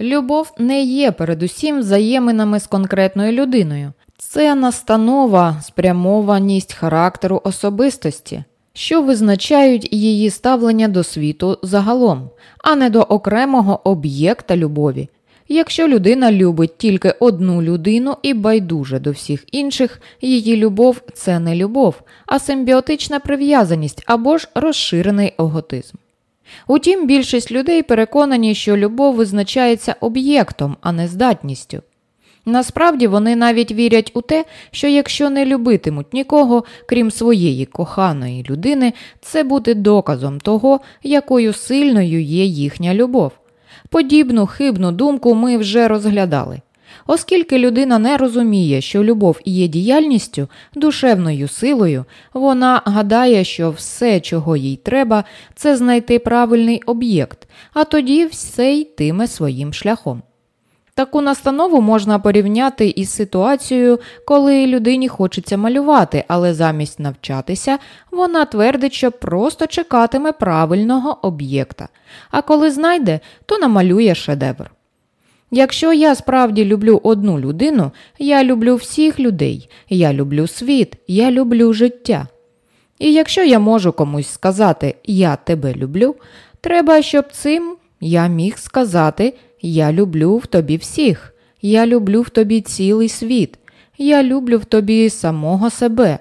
Любов не є передусім взаєминами з конкретною людиною. Це настанова, спрямованість характеру особистості, що визначають її ставлення до світу загалом, а не до окремого об'єкта любові. Якщо людина любить тільки одну людину і байдуже до всіх інших, її любов це не любов, а симбіотична прив'язаність або ж розширений еготизм. Утім, більшість людей переконані, що любов визначається об'єктом, а не здатністю. Насправді вони навіть вірять у те, що якщо не любитимуть нікого, крім своєї коханої людини, це буде доказом того, якою сильною є їхня любов. Подібну хибну думку ми вже розглядали. Оскільки людина не розуміє, що любов є діяльністю, душевною силою, вона гадає, що все, чого їй треба, це знайти правильний об'єкт, а тоді все йтиме своїм шляхом. Таку настанову можна порівняти із ситуацією, коли людині хочеться малювати, але замість навчатися вона твердить, що просто чекатиме правильного об'єкта, а коли знайде, то намалює шедевр. Якщо я справді люблю одну людину, я люблю всіх людей, я люблю світ, я люблю життя. І якщо я можу комусь сказати Я тебе люблю, треба, щоб цим я міг сказати Я люблю в тобі всіх, я люблю в тобі цілий світ, я люблю в тобі самого себе.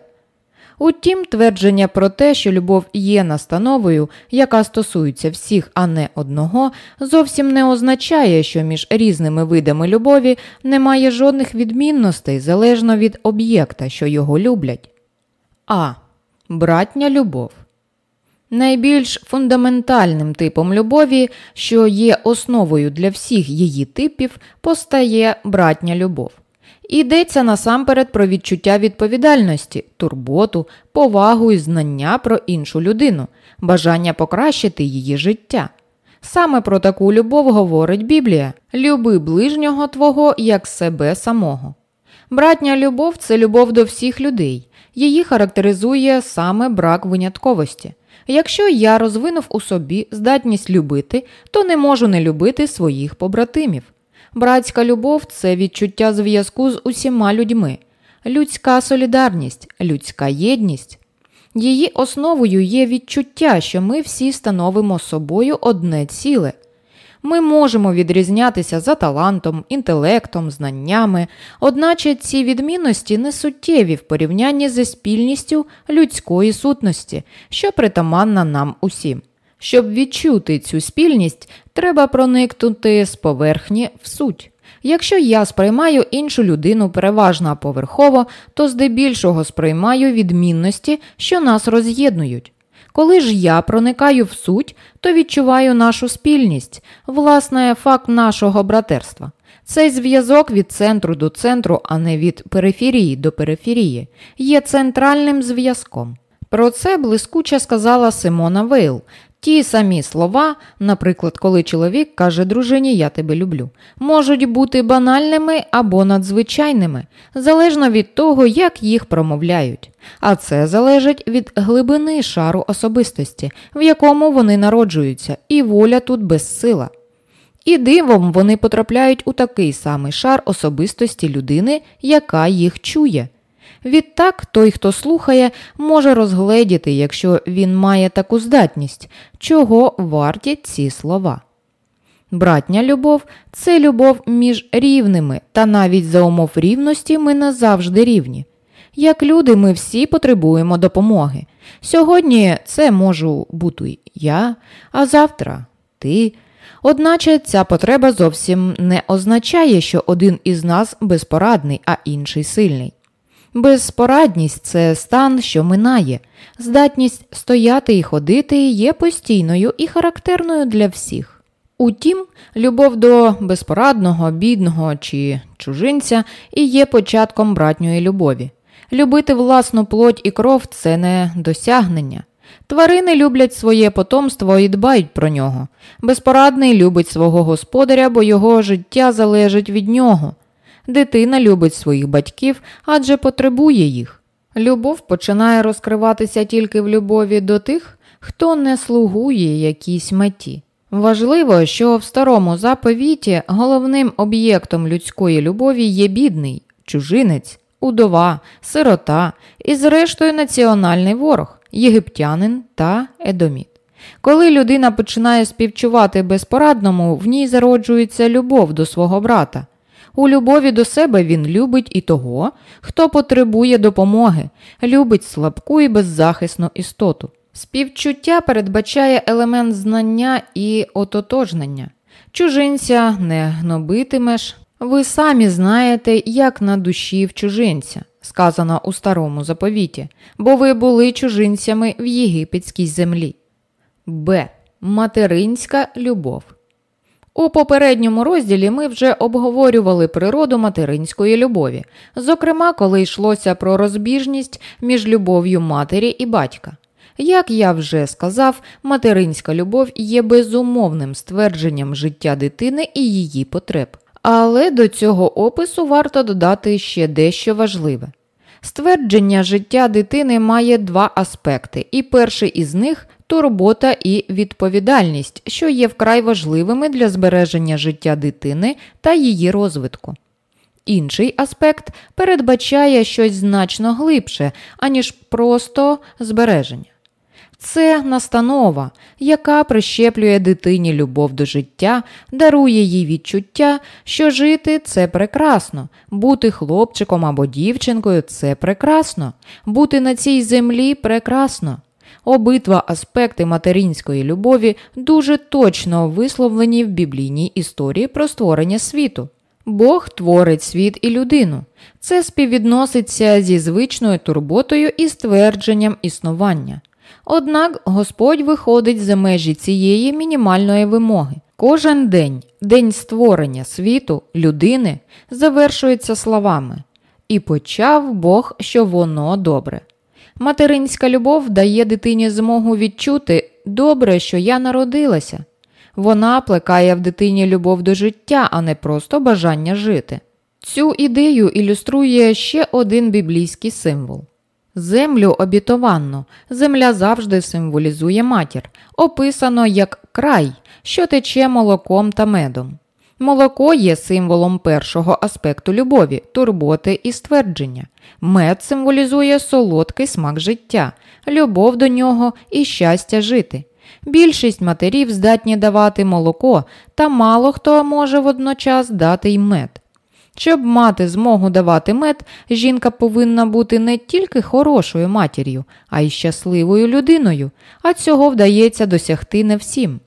Утім, твердження про те, що любов є настановою, яка стосується всіх, а не одного, зовсім не означає, що між різними видами любові немає жодних відмінностей залежно від об'єкта, що його люблять. А. Братня любов. Найбільш фундаментальним типом любові, що є основою для всіх її типів, постає братня любов. Йдеться насамперед про відчуття відповідальності, турботу, повагу і знання про іншу людину, бажання покращити її життя. Саме про таку любов говорить Біблія люби ближнього твого як себе самого. Братня любов це любов до всіх людей. Її характеризує саме брак винятковості. Якщо я розвинув у собі здатність любити, то не можу не любити своїх побратимів. Братська любов це відчуття зв'язку з усіма людьми, людська солідарність, людська єдність. Її основою є відчуття, що ми всі становимо собою одне ціле. Ми можемо відрізнятися за талантом, інтелектом, знаннями, одначе ці відмінності не суттєві в порівнянні зі спільністю людської сутності, що притаманна нам усім. Щоб відчути цю спільність, треба проникнути з поверхні в суть. Якщо я сприймаю іншу людину переважно поверхово, то здебільшого сприймаю відмінності, що нас роз'єднують. Коли ж я проникаю в суть, то відчуваю нашу спільність, власне, факт нашого братерства. Цей зв'язок від центру до центру, а не від периферії до периферії, є центральним зв'язком. Про це блискуче сказала Симона Вейл, Ті самі слова, наприклад, коли чоловік каже дружині Я тебе люблю, можуть бути банальними або надзвичайними, залежно від того, як їх промовляють. А це залежить від глибини шару особистості, в якому вони народжуються, і воля тут безсила. І дивом вони потрапляють у такий самий шар особистості людини, яка їх чує. Відтак той, хто слухає, може розгледіти, якщо він має таку здатність, чого варті ці слова. Братня любов це любов між рівними, та навіть за умов рівності ми не завжди рівні. Як люди, ми всі потребуємо допомоги. Сьогодні це можу бути я, а завтра ти. Одначе ця потреба зовсім не означає, що один із нас безпорадний, а інший сильний. Безпорадність це стан, що минає, здатність стояти і ходити є постійною і характерною для всіх. Утім, любов до безпорадного, бідного чи чужинця і є початком братньої любові. Любити власну плоть і кров це не досягнення. Тварини люблять своє потомство і дбають про нього. Безпорадний любить свого господаря, бо його життя залежить від нього. Дитина любить своїх батьків, адже потребує їх. Любов починає розкриватися тільки в любові до тих, хто не слугує якійсь меті. Важливо, що в старому заповіті головним об'єктом людської любові є бідний, чужинець, удова, сирота і, зрештою, національний ворог, єгиптянин та едоміт. Коли людина починає співчувати безпорадному, в ній зароджується любов до свого брата. У любові до себе він любить і того, хто потребує допомоги, любить слабку і беззахисну істоту. Співчуття передбачає елемент знання і ототожнення. Чужинця не гнобитимеш. Ви самі знаєте, як на душі в чужинця, сказано у старому заповіті, бо ви були чужинцями в єгипетській землі. Б. Материнська любов. У попередньому розділі ми вже обговорювали природу материнської любові, зокрема, коли йшлося про розбіжність між любов'ю матері і батька. Як я вже сказав, материнська любов є безумовним ствердженням життя дитини і її потреб. Але до цього опису варто додати ще дещо важливе. Ствердження життя дитини має два аспекти, і перший із них турбота і відповідальність, що є вкрай важливими для збереження життя дитини та її розвитку. Інший аспект передбачає щось значно глибше, аніж просто збереження. Це настанова, яка прищеплює дитині любов до життя, дарує їй відчуття, що жити це прекрасно, бути хлопчиком або дівчинкою це прекрасно, бути на цій землі прекрасно. Обидва аспекти материнської любові дуже точно висловлені в біблійній історії про створення світу. Бог творить світ і людину. Це співвідноситься зі звичною турботою і ствердженням існування. Однак Господь виходить за межі цієї мінімальної вимоги. Кожен день, день створення світу, людини, завершується словами І почав Бог, що воно добре. Материнська любов дає дитині змогу відчути добре, що я народилася. Вона плекає в дитині любов до життя, а не просто бажання жити. Цю ідею ілюструє ще один біблійський символ. Землю обітованну, земля завжди символізує матір, описано як край, що тече молоком та медом. Молоко є символом першого аспекту любові, турботи і ствердження. Мед символізує солодкий смак життя, любов до нього і щастя жити. Більшість матерів здатні давати молоко, та мало хто може водночас дати й мед. Щоб мати змогу давати мед, жінка повинна бути не тільки хорошою матір'ю, а й щасливою людиною, а цього вдається досягти не всім.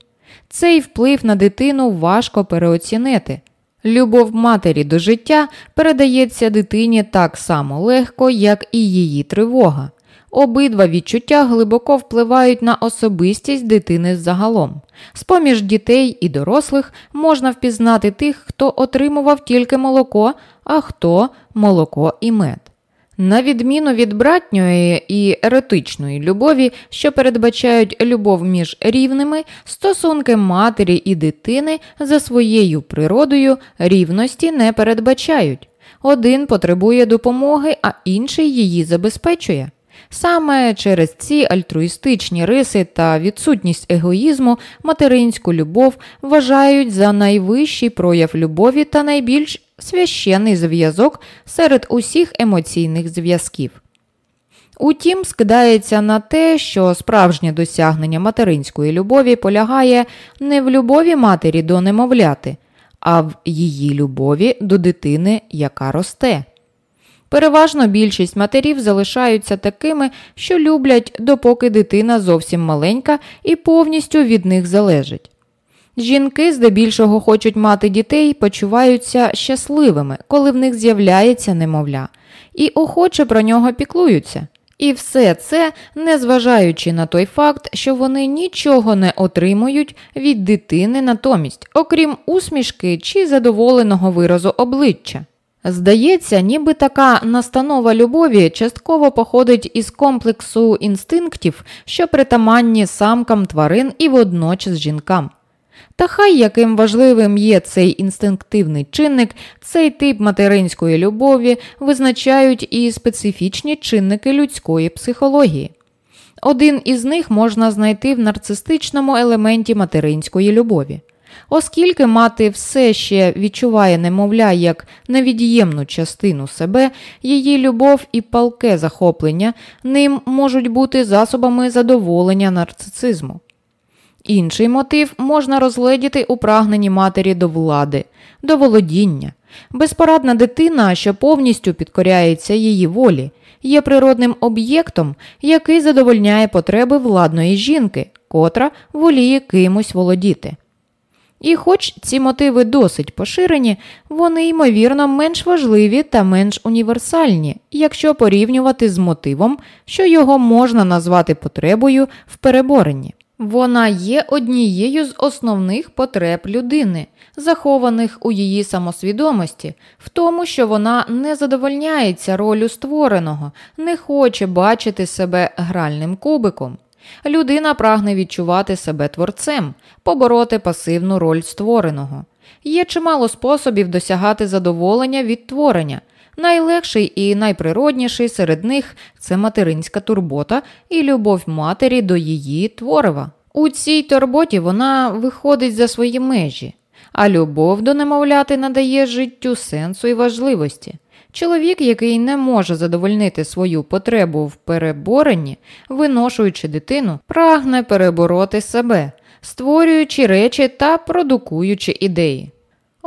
Цей вплив на дитину важко переоцінити. Любов матері до життя передається дитині так само легко, як і її тривога. Обидва відчуття глибоко впливають на особистість дитини загалом. З поміж дітей і дорослих можна впізнати тих, хто отримував тільки молоко, а хто молоко і мед. На відміну від братньої і еретичної любові, що передбачають любов між рівними, стосунки матері і дитини за своєю природою рівності не передбачають. Один потребує допомоги, а інший її забезпечує. Саме через ці альтруїстичні риси та відсутність егоїзму материнську любов вважають за найвищий прояв любові та найбільш священний зв'язок серед усіх емоційних зв'язків. Утім, скидається на те, що справжнє досягнення материнської любові полягає не в любові матері до немовляти, а в її любові до дитини, яка росте. Переважно більшість матерів залишаються такими, що люблять, допоки дитина зовсім маленька і повністю від них залежить. Жінки здебільшого хочуть мати дітей почуваються щасливими, коли в них з'являється немовля, і охоче про нього піклуються. І все це, незважаючи на той факт, що вони нічого не отримують від дитини натомість, окрім усмішки чи задоволеного виразу обличчя. Здається, ніби така настанова любові частково походить із комплексу інстинктів, що притаманні самкам тварин і водночас жінкам. Та хай яким важливим є цей інстинктивний чинник, цей тип материнської любові визначають і специфічні чинники людської психології. Один із них можна знайти в нарцистичному елементі материнської любові. Оскільки мати все ще відчуває немовля як невід'ємну частину себе, її любов і палке захоплення ним можуть бути засобами задоволення нарцисизму. Інший мотив можна розгледіти у прагненні матері до влади, до володіння. Безпорадна дитина, що повністю підкоряється її волі, є природним об'єктом, який задовольняє потреби владної жінки, котра воліє кимось володіти. І, хоч ці мотиви досить поширені, вони, ймовірно, менш важливі та менш універсальні, якщо порівнювати з мотивом, що його можна назвати потребою в переборенні. Вона є однією з основних потреб людини, захованих у її самосвідомості, в тому, що вона не задовольняється ролю створеного, не хоче бачити себе гральним кубиком. Людина прагне відчувати себе творцем, побороти пасивну роль створеного. Є чимало способів досягати задоволення від творення. Найлегший і найприродніший серед них це материнська турбота і любов матері до її творива. У цій турботі вона виходить за свої межі, а любов до немовляти надає життю сенсу і важливості. Чоловік, який не може задовольнити свою потребу в переборенні, виношуючи дитину, прагне перебороти себе, створюючи речі та продукуючи ідеї.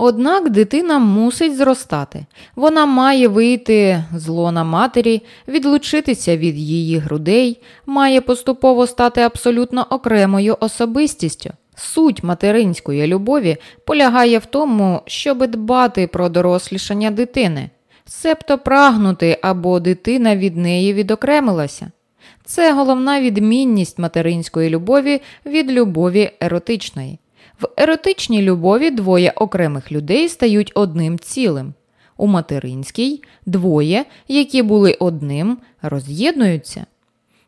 Однак дитина мусить зростати, вона має вийти з лона матері, відлучитися від її грудей, має поступово стати абсолютно окремою особистістю. Суть материнської любові полягає в тому, щоб дбати про дорослішання дитини, себто прагнути або дитина від неї відокремилася. Це головна відмінність материнської любові від любові еротичної. В еротичній любові двоє окремих людей стають одним цілим. У материнській двоє, які були одним, роз'єднуються.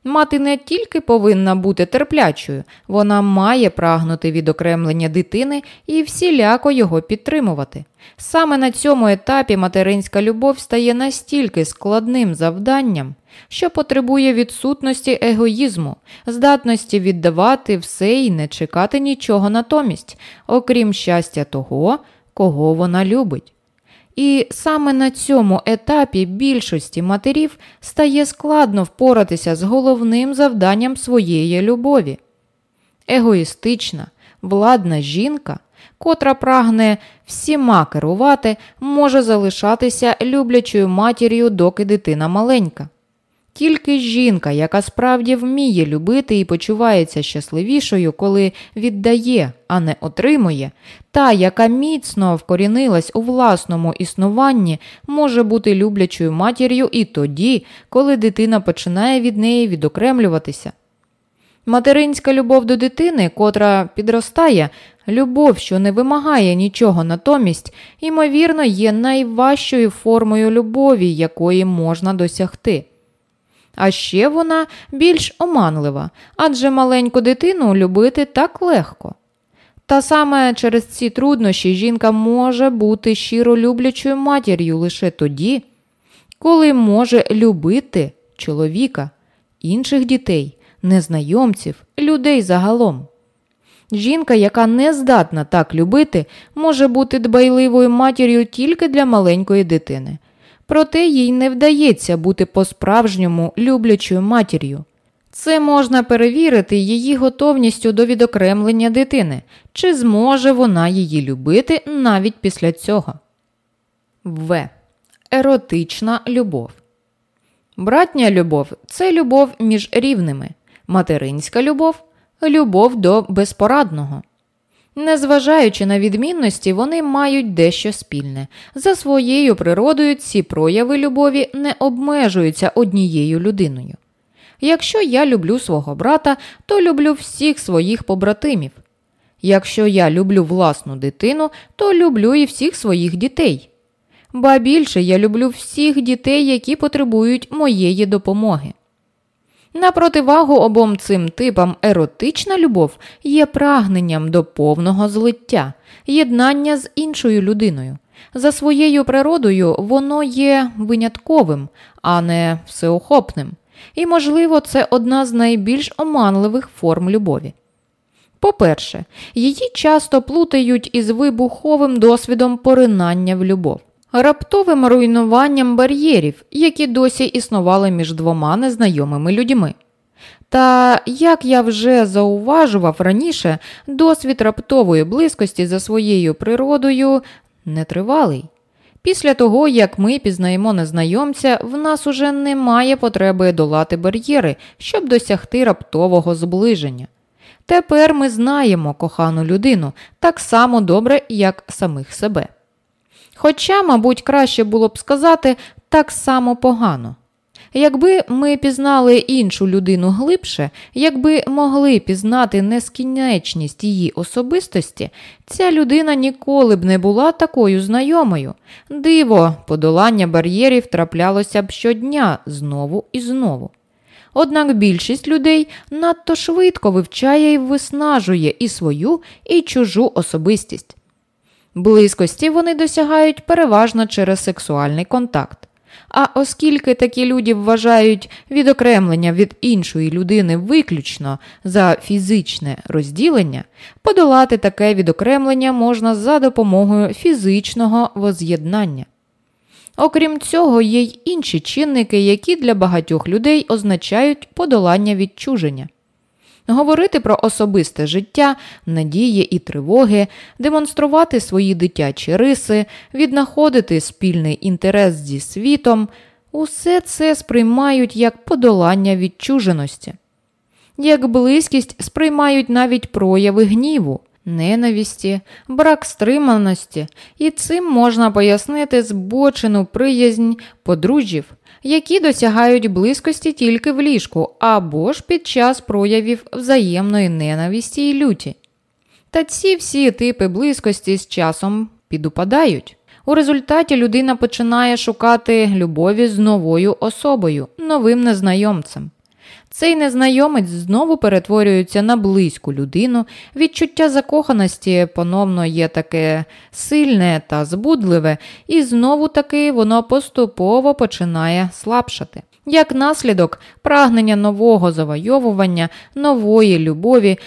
Мати не тільки повинна бути терплячою, вона має прагнути відокремлення дитини і всіляко його підтримувати. Саме на цьому етапі материнська любов стає настільки складним завданням, що потребує відсутності егоїзму, здатності віддавати все і не чекати нічого натомість, окрім щастя того, кого вона любить. І саме на цьому етапі більшості матерів стає складно впоратися з головним завданням своєї любові. Егоїстична, владна жінка, котра прагне всіма керувати, може залишатися люблячою матір'ю, доки дитина маленька. Тільки жінка, яка справді вміє любити і почувається щасливішою, коли віддає, а не отримує, та, яка міцно вкорінилась у власному існуванні, може бути люблячою матір'ю і тоді, коли дитина починає від неї відокремлюватися. Материнська любов до дитини, котра підростає, любов, що не вимагає нічого натомість, ймовірно, є найважчою формою любові, якої можна досягти. А ще вона більш оманлива, адже маленьку дитину любити так легко. Та саме через ці труднощі жінка може бути щиро люблячою матір'ю лише тоді, коли може любити чоловіка, інших дітей, незнайомців, людей загалом. Жінка, яка не здатна так любити, може бути дбайливою матір'ю тільки для маленької дитини проте їй не вдається бути по-справжньому люблячою матір'ю. Це можна перевірити її готовністю до відокремлення дитини, чи зможе вона її любити навіть після цього. В. Еротична любов. Братня любов це любов між рівними, материнська любов любов до безпорадного. Незважаючи на відмінності, вони мають дещо спільне. За своєю природою ці прояви любові не обмежуються однією людиною. Якщо я люблю свого брата, то люблю всіх своїх побратимів. Якщо я люблю власну дитину, то люблю і всіх своїх дітей. Ба більше я люблю всіх дітей, які потребують моєї допомоги. На противагу обом цим типам еротична любов є прагненням до повного злиття, єднання з іншою людиною. За своєю природою воно є винятковим, а не всеохопним, і, можливо, це одна з найбільш оманливих форм любові. По-перше, її часто плутають із вибуховим досвідом поринання в любов раптовим руйнуванням бар'єрів, які досі існували між двома незнайомими людьми. Та, як я вже зауважував раніше, досвід раптової близькості за своєю природою нетривалий. Після того, як ми пізнаємо незнайомця, в нас уже немає потреби долати бар'єри, щоб досягти раптового зближення. Тепер ми знаємо кохану людину так само добре, як самих себе. Хоча, мабуть, краще було б сказати так само погано. Якби ми пізнали іншу людину глибше, якби могли пізнати нескінченність її особистості, ця людина ніколи б не була такою знайомою. Диво, подолання бар'єрів траплялося б щодня знову і знову. Однак більшість людей надто швидко вивчає і виснажує і свою, і чужу особистість. Близькості вони досягають переважно через сексуальний контакт. А оскільки такі люди вважають відокремлення від іншої людини виключно за фізичне розділення, подолати таке відокремлення можна за допомогою фізичного воз'єднання. Окрім цього, є й інші чинники, які для багатьох людей означають подолання відчуження говорити про особисте життя, надії і тривоги, демонструвати свої дитячі риси, віднаходити спільний інтерес зі світом, усе це сприймають як подолання відчуженості. Як близькість сприймають навіть прояви гніву, ненависті, брак стриманості, і цим можна пояснити збочену приязнь подружжів, які досягають близькості тільки в ліжку або ж під час проявів взаємної ненависті і люті. Та ці всі типи близькості з часом підупадають. У результаті людина починає шукати любові з новою особою, новим незнайомцем. Цей незнайомець знову перетворюється на близьку людину, відчуття закоханості поновно є таке сильне та збудливе, і знову таки воно поступово починає слабшати. Як наслідок, прагнення нового завойовування, нової любові